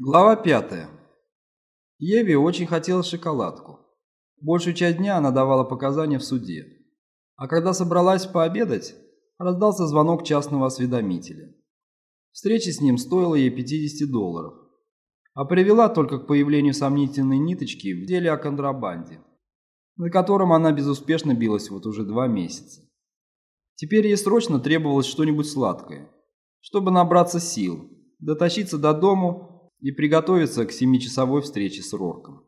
Глава пятая. Еве очень хотелось шоколадку. Большую часть дня она давала показания в суде. А когда собралась пообедать, раздался звонок частного осведомителя. Встреча с ним стоила ей 50 долларов, а привела только к появлению сомнительной ниточки в деле о контрабанде, на котором она безуспешно билась вот уже два месяца. Теперь ей срочно требовалось что-нибудь сладкое, чтобы набраться сил, дотащиться до дому и приготовиться к семичасовой встрече с Рорком.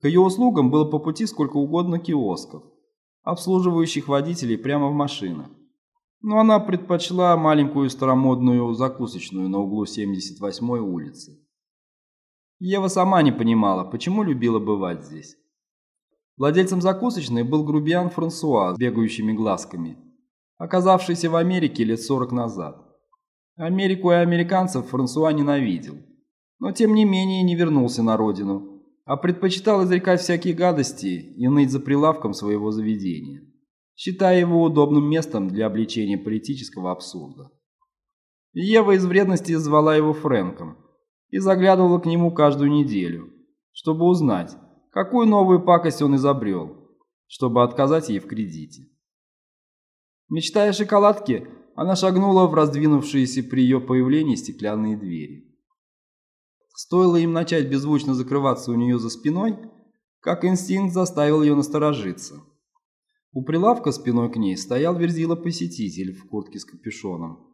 К ее услугам было по пути сколько угодно киосков, обслуживающих водителей прямо в машинах. Но она предпочла маленькую старомодную закусочную на углу 78-й улицы. Ева сама не понимала, почему любила бывать здесь. Владельцем закусочной был грубиян Франсуа с бегающими глазками, оказавшийся в Америке лет 40 назад. Америку и американцев Франсуа ненавидел, но тем не менее не вернулся на родину, а предпочитал изрекать всякие гадости и ныть за прилавком своего заведения, считая его удобным местом для обличения политического абсурда. Ева из вредности звала его Фрэнком и заглядывала к нему каждую неделю, чтобы узнать, какую новую пакость он изобрел, чтобы отказать ей в кредите. Мечтая о шоколадке, она шагнула в раздвинувшиеся при ее появлении стеклянные двери. Стоило им начать беззвучно закрываться у нее за спиной, как инстинкт заставил ее насторожиться. У прилавка спиной к ней стоял верзила-посетитель в куртке с капюшоном.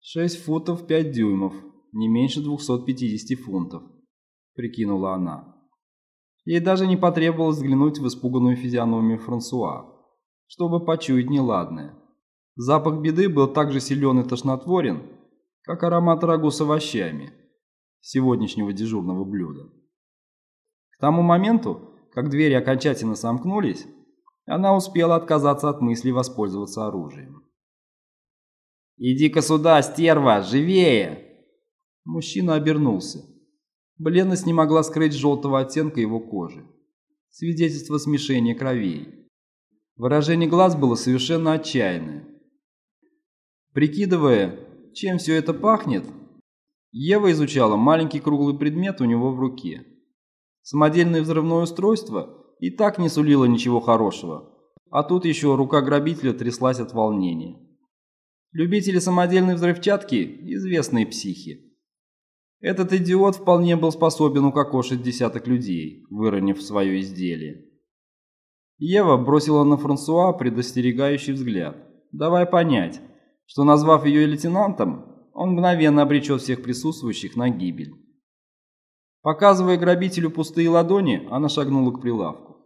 «Шесть футов пять дюймов, не меньше 250 фунтов», — прикинула она. Ей даже не потребовалось взглянуть в испуганную физиономию Франсуа, чтобы почуять неладное. Запах беды был так же силен и тошнотворен, как аромат рагу с овощами сегодняшнего дежурного блюда. К тому моменту, как двери окончательно сомкнулись, она успела отказаться от мысли воспользоваться оружием. «Иди-ка сюда, стерва, живее!» Мужчина обернулся. Бледность не могла скрыть желтого оттенка его кожи. Свидетельство смешения кровей. Выражение глаз было совершенно отчаянное. Прикидывая, чем все это пахнет, Ева изучала маленький круглый предмет у него в руке. Самодельное взрывное устройство и так не сулило ничего хорошего, а тут еще рука грабителя тряслась от волнения. Любители самодельной взрывчатки – известные психи. Этот идиот вполне был способен укокошить десяток людей, выронив свое изделие. Ева бросила на Франсуа предостерегающий взгляд, давая понять, что, назвав ее лейтенантом, он мгновенно обречет всех присутствующих на гибель. Показывая грабителю пустые ладони, она шагнула к прилавку.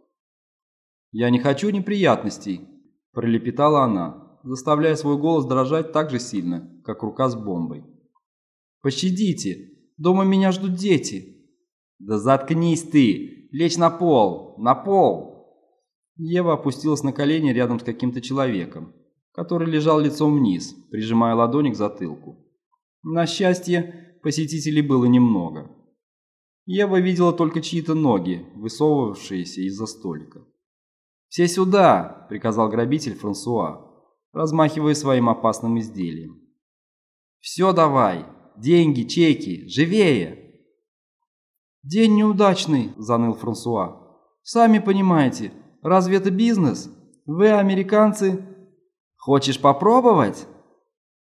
«Я не хочу неприятностей», – пролепетала она, заставляя свой голос дрожать так же сильно, как рука с бомбой. «Пощадите! Дома меня ждут дети!» «Да заткнись ты! Лечь на пол! На пол!» Ева опустилась на колени рядом с каким-то человеком, который лежал лицом вниз, прижимая ладони к затылку. На счастье, посетителей было немного. Ева видела только чьи-то ноги, высовывавшиеся из-за столика. «Все сюда!» – приказал грабитель Франсуа, размахивая своим опасным изделием. «Все давай! Деньги, чеки! Живее!» «День неудачный!» – заныл Франсуа. «Сами понимаете, разве это бизнес? Вы, американцы, «Хочешь попробовать?»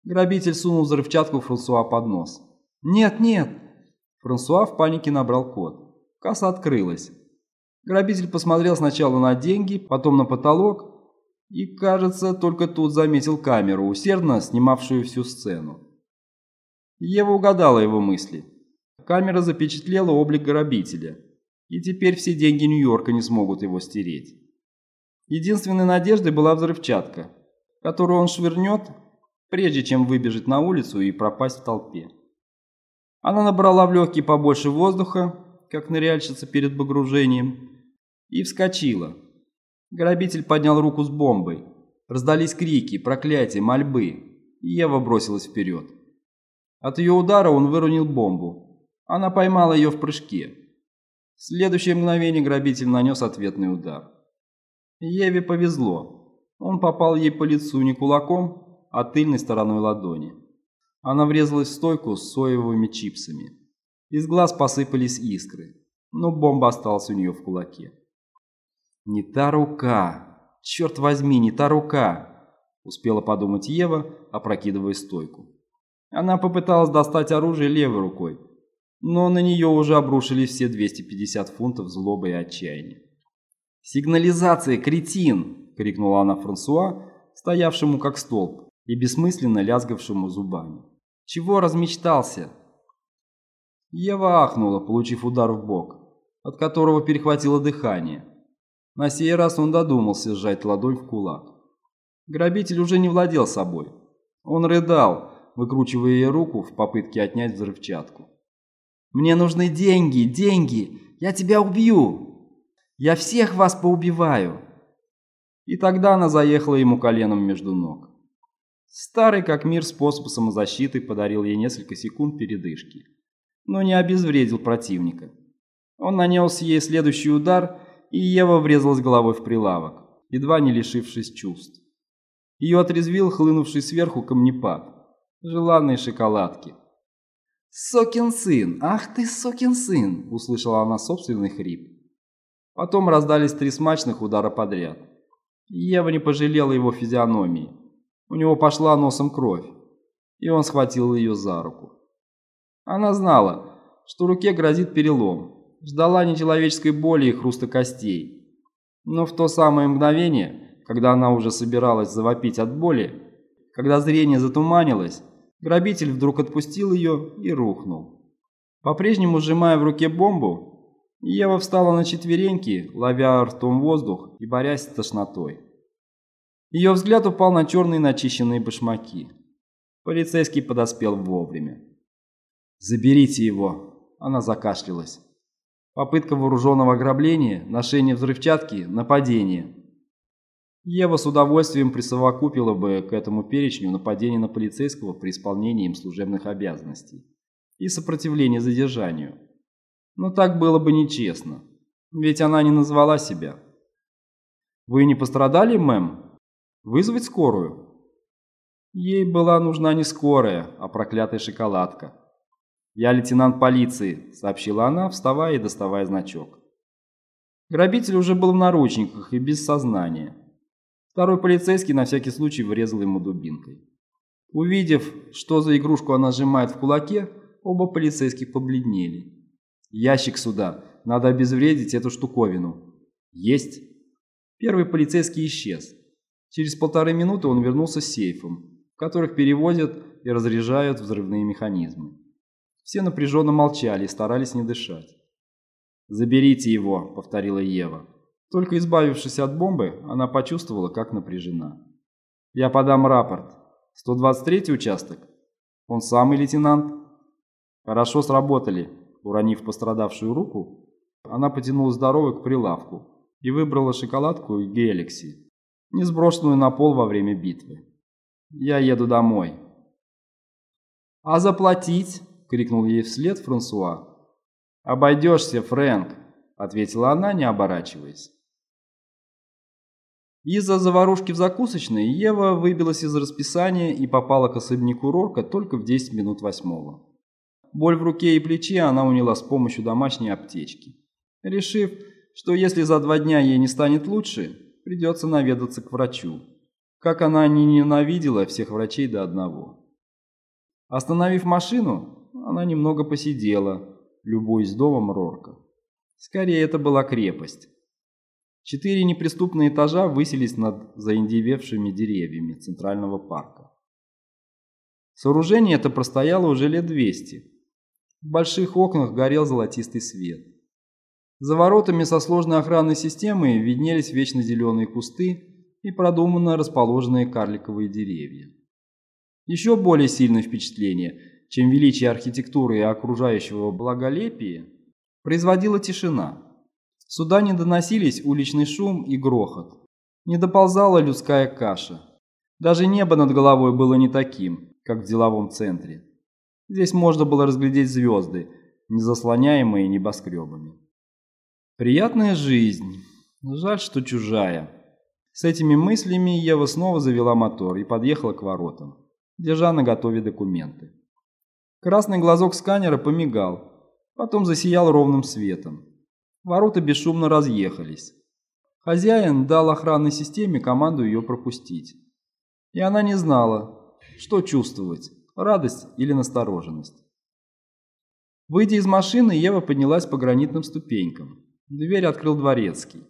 Грабитель сунул взрывчатку Франсуа под нос. «Нет, нет!» Франсуа в панике набрал код. Касса открылась. Грабитель посмотрел сначала на деньги, потом на потолок и, кажется, только тут заметил камеру, усердно снимавшую всю сцену. Ева угадала его мысли. Камера запечатлела облик грабителя, и теперь все деньги Нью-Йорка не смогут его стереть. Единственной надеждой была взрывчатка, которую он швырнет, прежде чем выбежать на улицу и пропасть в толпе. Она набрала в легкие побольше воздуха, как ныряльщица перед погружением, и вскочила. Грабитель поднял руку с бомбой. Раздались крики, проклятия, мольбы, и Ева бросилась вперед. От ее удара он выронил бомбу. Она поймала ее в прыжке. В следующее мгновение грабитель нанес ответный удар. Еве повезло. Он попал ей по лицу не кулаком, а тыльной стороной ладони. Она врезалась в стойку с соевыми чипсами. Из глаз посыпались искры, но бомба осталась у нее в кулаке. «Не та рука! Черт возьми, не та рука!» Успела подумать Ева, опрокидывая стойку. Она попыталась достать оружие левой рукой, но на нее уже обрушились все 250 фунтов злобы и отчаяния. «Сигнализация, кретин!» — крикнула она Франсуа, стоявшему как столб и бессмысленно лязгавшему зубами. «Чего размечтался?» Ева ахнула, получив удар в бок, от которого перехватило дыхание. На сей раз он додумался сжать ладонь в кулак. Грабитель уже не владел собой. Он рыдал, выкручивая ей руку в попытке отнять взрывчатку. «Мне нужны деньги, деньги! Я тебя убью! Я всех вас поубиваю!» И тогда она заехала ему коленом между ног. Старый как мир способ самозащиты подарил ей несколько секунд передышки но не обезвредил противника. Он нанес ей следующий удар, и Ева врезалась головой в прилавок, едва не лишившись чувств. Ее отрезвил хлынувший сверху камнепад, желанные шоколадки. «Сокин сын! Ах ты, сокин сын!» – услышала она собственный хрип. Потом раздались три смачных удара подряд. Ева не пожалела его физиономии. У него пошла носом кровь, и он схватил ее за руку. Она знала, что руке грозит перелом, ждала нечеловеческой боли и хруста костей. Но в то самое мгновение, когда она уже собиралась завопить от боли, когда зрение затуманилось, грабитель вдруг отпустил ее и рухнул. По-прежнему сжимая в руке бомбу, Ева встала на четвереньки, ловя ртом воздух и борясь с тошнотой. Ее взгляд упал на черные начищенные башмаки. Полицейский подоспел вовремя. «Заберите его!» Она закашлялась. Попытка вооруженного ограбления, ношение взрывчатки, нападение. Ева с удовольствием присовокупила бы к этому перечню нападение на полицейского при исполнении им служебных обязанностей и сопротивление задержанию. Но так было бы нечестно, ведь она не назвала себя. «Вы не пострадали, мэм? Вызвать скорую?» Ей была нужна не скорая, а проклятая шоколадка. «Я лейтенант полиции», — сообщила она, вставая и доставая значок. Грабитель уже был в наручниках и без сознания. Второй полицейский на всякий случай врезал ему дубинкой. Увидев, что за игрушку она сжимает в кулаке, оба полицейских побледнели. «Ящик сюда. Надо обезвредить эту штуковину». «Есть». Первый полицейский исчез. Через полторы минуты он вернулся с сейфом, в которых перевозят и разряжают взрывные механизмы. Все напряженно молчали и старались не дышать. «Заберите его», — повторила Ева. Только избавившись от бомбы, она почувствовала, как напряжена. «Я подам рапорт. 123-й участок? Он самый лейтенант?» «Хорошо сработали», — уронив пострадавшую руку, она потянула здоровой к прилавку и выбрала шоколадку и Геликси, не сброшенную на пол во время битвы. «Я еду домой». «А заплатить?» — крикнул ей вслед Франсуа. «Обойдешься, Фрэнк», — ответила она, не оборачиваясь. Из-за заварушки в закусочной Ева выбилась из расписания и попала к особняку Рорка только в 10 минут восьмого. Боль в руке и плече она уняла с помощью домашней аптечки, решив, что если за два дня ей не станет лучше, придется наведаться к врачу, как она не ненавидела всех врачей до одного. Остановив машину, она немного посидела, любуясь домом Рорка. Скорее, это была крепость. Четыре неприступные этажа высились над заиндевевшими деревьями Центрального парка. Сооружение это простояло уже лет 200. В больших окнах горел золотистый свет. За воротами со сложной охранной системой виднелись вечно зеленые кусты и продуманно расположенные карликовые деревья. Еще более сильное впечатление – чем величие архитектуры и окружающего благолепия, производила тишина. Сюда не доносились уличный шум и грохот. Не доползала людская каша. Даже небо над головой было не таким, как в деловом центре. Здесь можно было разглядеть звезды, не заслоняемые небоскребами. Приятная жизнь. Жаль, что чужая. С этими мыслями Ева снова завела мотор и подъехала к воротам, держа на готове документы. Красный глазок сканера помигал, Потом засиял ровным светом. Ворота бесшумно разъехались. Хозяин дал охранной системе команду ее пропустить. И она не знала, что чувствовать – радость или настороженность. Выйдя из машины, Ева поднялась по гранитным ступенькам. Дверь открыл дворецкий.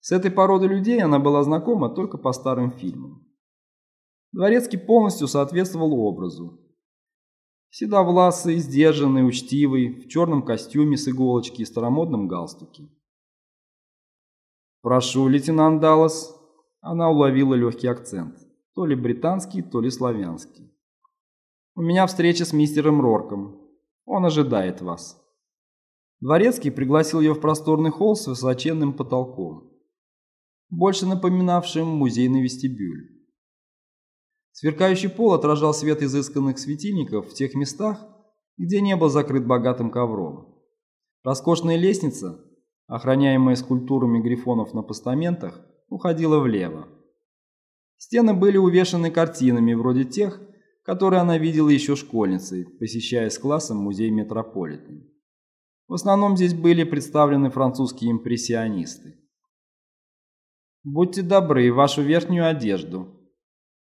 С этой породой людей она была знакома только по старым фильмам. Дворецкий полностью соответствовал образу. Седовласый, сдержанный, учтивый, в черном костюме с иголочки и старомодном галстуке. «Прошу, лейтенант Даллас». Она уловила легкий акцент. То ли британский, то ли славянский. «У меня встреча с мистером Рорком. Он ожидает вас». Дворецкий пригласил ее в просторный холл с высоченным потолком, больше напоминавшим музейный вестибюль. Сверкающий пол отражал свет изысканных светильников в тех местах, где не был закрыт богатым ковром. Роскошная лестница охраняемая скульптурами грифонов на постаментах, уходила влево. Стены были увешаны картинами вроде тех, которые она видела еще школьницей, посещая с классом музей Метрополитен. В основном здесь были представлены французские импрессионисты. «Будьте добры, вашу верхнюю одежду».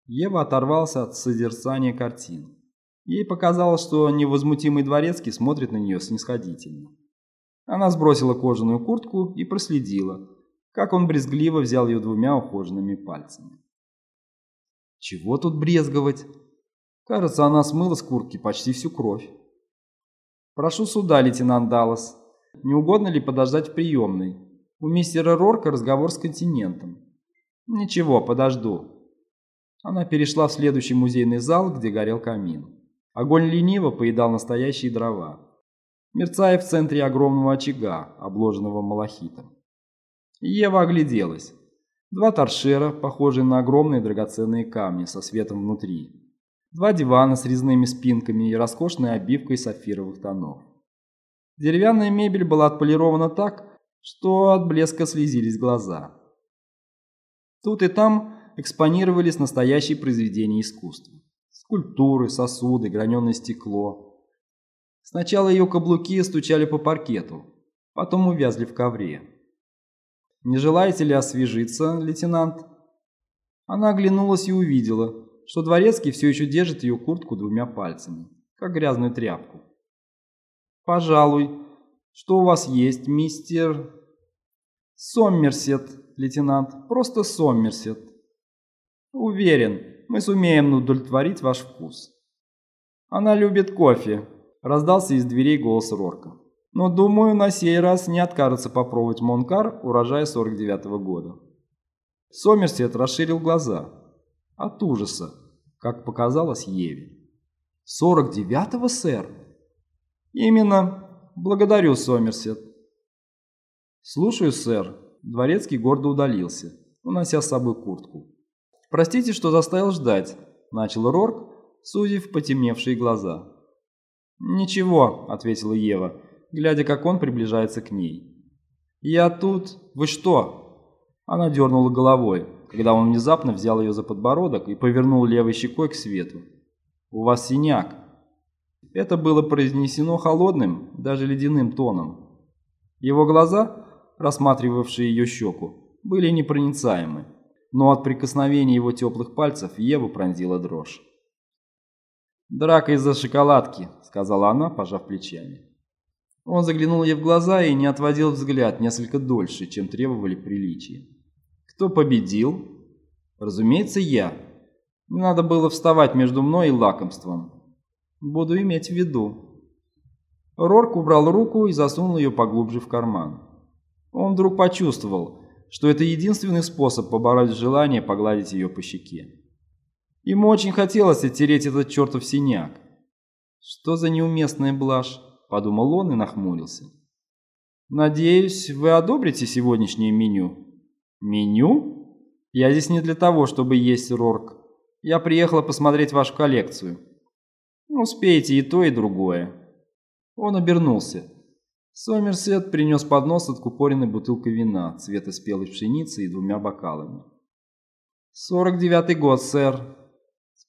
Ева оторвался от созерцания картин. Ей показалось, что невозмутимый дворецкий смотрит на нее снисходительно. Она сбросила кожаную куртку и проследила, как он брезгливо взял ее двумя ухоженными пальцами. Чего тут брезговать? Кажется, она смыла с куртки почти всю кровь. Прошу суда, лейтенант Даллас. Не угодно ли подождать в приемной? У мистера Рорка разговор с континентом. Ничего, подожду. Она перешла в следующий музейный зал, где горел камин. Огонь лениво поедал настоящие дрова мерцая в центре огромного очага, обложенного малахитом. Ева огляделась. Два торшера, похожие на огромные драгоценные камни со светом внутри. Два дивана с резными спинками и роскошной обивкой сапфировых тонов. Деревянная мебель была отполирована так, что от блеска слезились глаза. Тут и там экспонировались настоящие произведения искусства. Скульптуры, сосуды, граненое стекло, Сначала ее каблуки стучали по паркету, потом увязли в ковре. «Не желаете ли освежиться, лейтенант?» Она оглянулась и увидела, что дворецкий все еще держит ее куртку двумя пальцами, как грязную тряпку. «Пожалуй. Что у вас есть, мистер...» «Соммерсет, лейтенант. Просто Соммерсет. Уверен, мы сумеем удовлетворить ваш вкус. Она любит кофе, раздался из дверей голос Рорка. «Но, думаю, на сей раз не откажется попробовать Монкар урожая 49-го года». Сомерсет расширил глаза. От ужаса, как показалось Еве. «49-го, сэр?» «Именно. Благодарю, Сомерсет». «Слушаю, сэр». Дворецкий гордо удалился, унося с собой куртку. «Простите, что заставил ждать», – начал Рорк, сузив потемневшие глаза. «Ничего», — ответила Ева, глядя, как он приближается к ней. «Я тут... Вы что?» Она дернула головой, когда он внезапно взял ее за подбородок и повернул левой щекой к свету. «У вас синяк». Это было произнесено холодным, даже ледяным тоном. Его глаза, рассматривавшие ее щеку, были непроницаемы, но от прикосновения его теплых пальцев Еву пронзила дрожь. «Драка из-за шоколадки», — сказала она, пожав плечами. Он заглянул ей в глаза и не отводил взгляд несколько дольше, чем требовали приличия. «Кто победил?» «Разумеется, я. Не надо было вставать между мной и лакомством. Буду иметь в виду». Рорк убрал руку и засунул ее поглубже в карман. Он вдруг почувствовал, что это единственный способ побороть желание погладить ее по щеке. Ему очень хотелось оттереть этот чертов синяк. «Что за неуместная блажь?» – подумал он и нахмурился. «Надеюсь, вы одобрите сегодняшнее меню?» «Меню? Я здесь не для того, чтобы есть рорк. Я приехала посмотреть вашу коллекцию. Успеете и то, и другое». Он обернулся. Сомерсет принес поднос от купоренной бутылкой вина цвета спелой пшеницы и двумя бокалами. «Сорок девятый год, сэр»,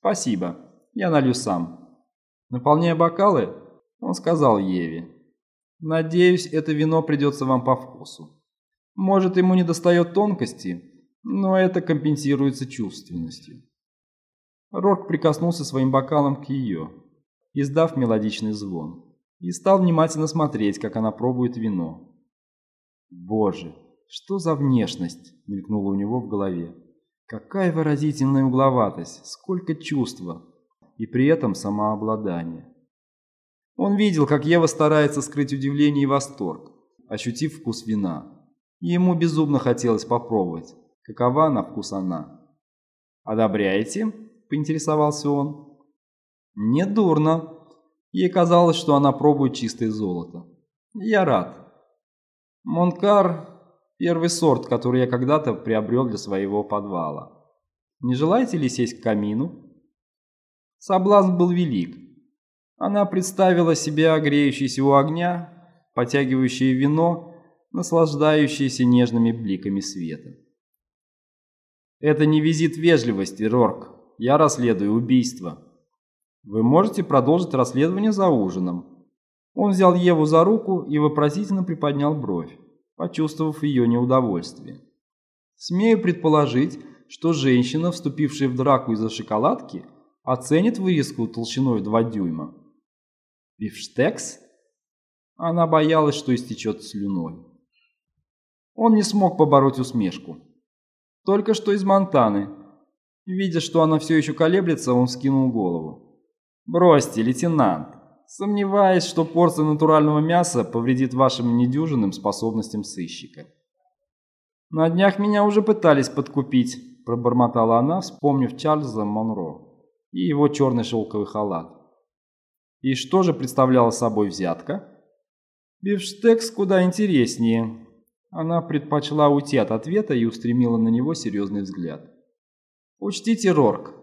«Спасибо, я налью сам». Наполняя бокалы, он сказал Еве. Надеюсь, это вино придется вам по вкусу. Может, ему не достает тонкости, но это компенсируется чувственностью. Рорк прикоснулся своим бокалом к ее, издав мелодичный звон, и стал внимательно смотреть, как она пробует вино. «Боже, что за внешность?» – мелькнуло у него в голове. «Какая выразительная угловатость, сколько чувства, и при этом самообладание». Он видел, как Ева старается скрыть удивление и восторг, ощутив вкус вина. Ему безумно хотелось попробовать, какова на вкус она. «Одобряете?» – поинтересовался он. «Не дурно». Ей казалось, что она пробует чистое золото. «Я рад». «Монкар – первый сорт, который я когда-то приобрел для своего подвала. Не желаете ли сесть к камину?» Соблазн был велик. Она представила себя греющейся у огня, потягивающей вино, наслаждающейся нежными бликами света. «Это не визит вежливости, Рорк. Я расследую убийство. Вы можете продолжить расследование за ужином». Он взял Еву за руку и вопросительно приподнял бровь, почувствовав ее неудовольствие. «Смею предположить, что женщина, вступившая в драку из-за шоколадки, оценит вырезку толщиной 2 дюйма. Бифштекс? Она боялась, что истечет слюной. Он не смог побороть усмешку. Только что из Монтаны. Видя, что она все еще колеблется, он скинул голову. «Бросьте, лейтенант. Сомневаюсь, что порция натурального мяса повредит вашим недюжинным способностям сыщика». «На днях меня уже пытались подкупить», – пробормотала она, вспомнив Чарльза Монро и его черный шелковый халат. И что же представляла собой взятка? Бифштекс куда интереснее. Она предпочла уйти от ответа и устремила на него серьезный взгляд. Учтите, Рорк,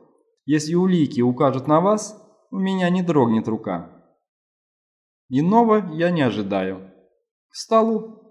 если улики укажут на вас, у меня не дрогнет рука. Иного я не ожидаю. К столу.